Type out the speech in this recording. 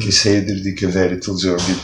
que che que dedica a telegiorni